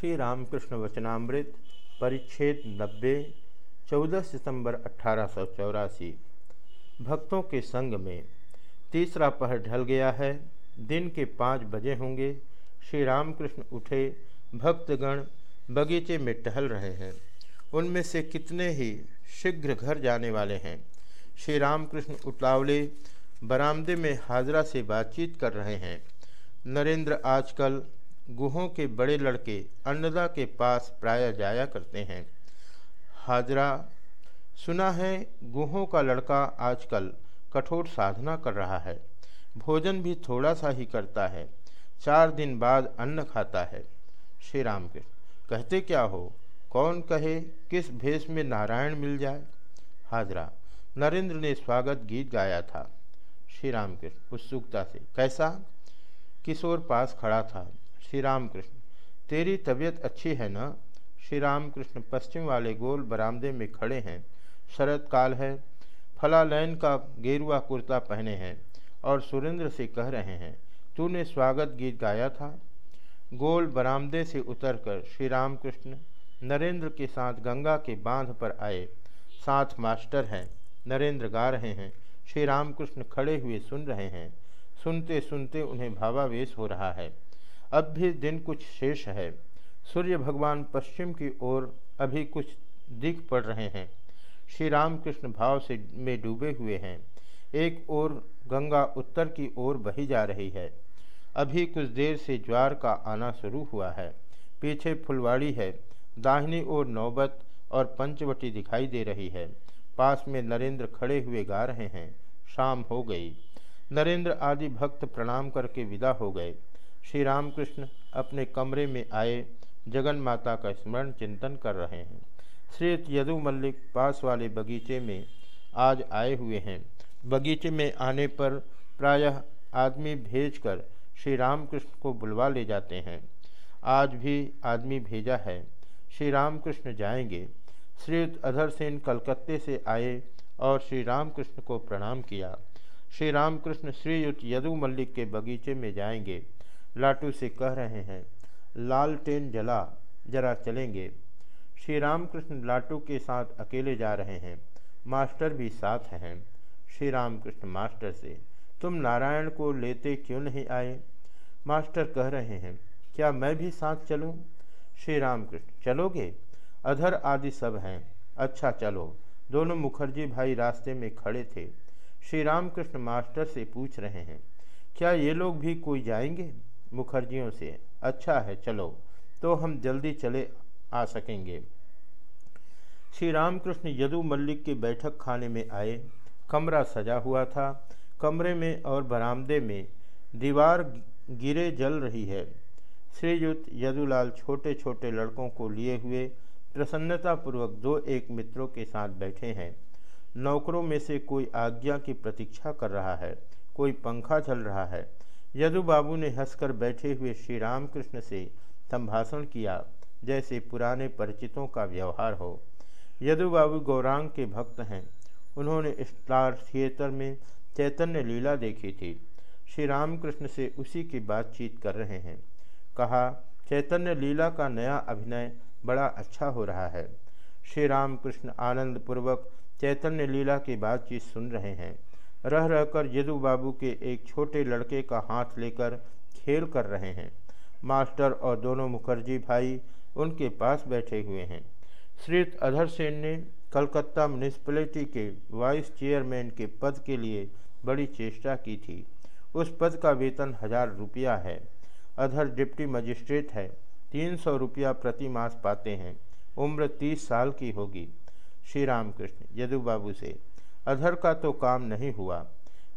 श्री रामकृष्ण वचनामृत, परिच्छेद नब्बे, चौदह सितंबर अठारह सौ चौरासी। भक्तों के संग में तीसरा पहर ढल गया है। दिन के पाँच बजे होंगे। श्री रामकृष्ण उठे, भक्तगण बगीचे में टहल रहे हैं। उनमें से कितने ही शीघ्र घर जाने वाले हैं। श्री रामकृष्ण उतावले बरामदे में हाजरा से बातचीत कर रहे हैं। नरेंद्र आजकल गुहों के बड़े लड़के अन्नदा के पास प्राय जाया करते हैं। हाजरा, सुना है गुहों का लड़का आजकल कठोर साधना कर रहा है। भोजन भी थोड़ा सा ही करता है। चार दिन बाद अन्न खाता है। श्री राम के कहते क्या हो? कौन कहे किस भेष में नारायण मिल जाए? हाजरा, नरेंद्र ने स्वागत गीत गाया था। श्री राम उत्सुकता से, कैसा? किशोर पास खड़ा था। श्री राम कृष्ण तेरी तबीयत अच्छी है ना? श्री राम कृष्ण पश्चिम वाले गोल बरामदे में खड़े हैं। शरद काल है। फलालैन का गेरुआ कुर्ता पहने हैं और सुरेंद्र से कह रहे हैं, तूने स्वागत गीत गाया था? गोल बरामदे से उतरकर श्री राम कृष्ण नरेंद्र के साथ गंगा के बाँध पर आए। साथ मास्टर हैं। नरेंद्र गा रहे हैं। श्री रामकृष्ण खड़े हुए सुन रहे हैं। सुनते सुनते उन्हें भावावेश हो रहा है। अब भी दिन कुछ शेष है। सूर्य भगवान पश्चिम की ओर अभी कुछ दिख पड़ रहे हैं। श्री रामकृष्ण भाव से में डूबे हुए हैं। एक ओर गंगा उत्तर की ओर बही जा रही है। अभी कुछ देर से ज्वार का आना शुरू हुआ है। पीछे फुलवाड़ी है। दाहिनी ओर नौबत और पंचवटी दिखाई दे रही है। पास में नरेंद्र खड़े हुए गा रहे हैं। शाम हो गई। नरेंद्र आदि भक्त प्रणाम करके विदा हो गए। श्री रामकृष्ण अपने कमरे में आए जगन माता का स्मरण चिंतन कर रहे हैं। श्री यदु मल्लिक पास वाले बगीचे में आज आए हुए हैं। बगीचे में आने पर प्रायः आदमी भेजकर श्री रामकृष्ण को बुलवा ले जाते हैं। आज भी आदमी भेजा है। श्री रामकृष्ण जाएँगे। श्रीयुक्त अधर सेन कलकत्ते से आए और श्री रामकृष्ण को प्रणाम किया। श्री रामकृष्ण श्रीयुक्त यदु मल्लिक के बगीचे में जाएँगे। लाटू से कह रहे हैं लालटेन जला, जरा चलेंगे। श्री रामकृष्ण लाटू के साथ अकेले जा रहे हैं। मास्टर भी साथ हैं। श्री रामकृष्ण मास्टर से, तुम नारायण को लेते क्यों नहीं आए? मास्टर कह रहे हैं, क्या मैं भी साथ चलूँ? श्री रामकृष्ण, चलोगे? अधर आदि सब हैं। अच्छा चलो। दोनों मुखर्जी भाई रास्ते में खड़े थे। श्री रामकृष्ण मास्टर से पूछ रहे हैं, क्या ये लोग भी कोई जाएँगे? मुखर्जियों से अच्छा है, चलो तो हम जल्दी चले आ सकेंगे। श्री रामकृष्ण यदु मल्लिक के बैठक खाने में आए। कमरा सजा हुआ था। कमरे में और बरामदे में दीवार गिरे जल रही है। श्रीयुक्त यदुलाल छोटे छोटे लड़कों को लिए हुए प्रसन्नतापूर्वक दो एक मित्रों के साथ बैठे हैं। नौकरों में से कोई आज्ञा की प्रतीक्षा कर रहा है, कोई पंखा चल रहा है। यदु बाबू ने हंसकर बैठे हुए श्री रामकृष्ण से संभाषण किया, जैसे पुराने परिचितों का व्यवहार हो। यदु बाबू गौरांग के भक्त हैं। उन्होंने स्टार थिएटर में चैतन्य लीला देखी थी। श्री रामकृष्ण से उसी की बातचीत कर रहे हैं। कहा, चैतन्य लीला का नया अभिनय बड़ा अच्छा हो रहा है। श्री रामकृष्ण आनंद पूर्वक चैतन्य लीला की बातचीत सुन रहे हैं। रह रहकर यदु बाबू के एक छोटे लड़के का हाथ लेकर खेल कर रहे हैं। मास्टर और दोनों मुखर्जी भाई उनके पास बैठे हुए हैं। श्रीत अधर सेन ने कलकत्ता म्यूनिसपैलिटी के वाइस चेयरमैन के पद के लिए बड़ी चेष्टा की थी। उस पद का वेतन हज़ार रुपया है। अधर डिप्टी मजिस्ट्रेट है। तीन सौ रुपया प्रति मास पाते हैं। उम्र तीस साल की होगी। श्री रामकृष्ण यदु बाबू से। अधर का तो काम नहीं हुआ,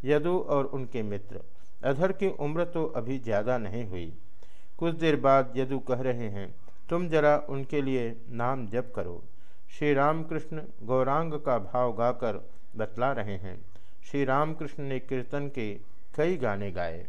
यदु और उनके मित्र। अधर की उम्र तो अभी ज़्यादा नहीं हुई। कुछ देर बाद यदु कह रहे हैं, तुम जरा उनके लिए नाम जप करो। श्री रामकृष्ण गौरांग का भाव गाकर बतला रहे हैं। श्री रामकृष्ण ने कीर्तन के कई गाने गाए।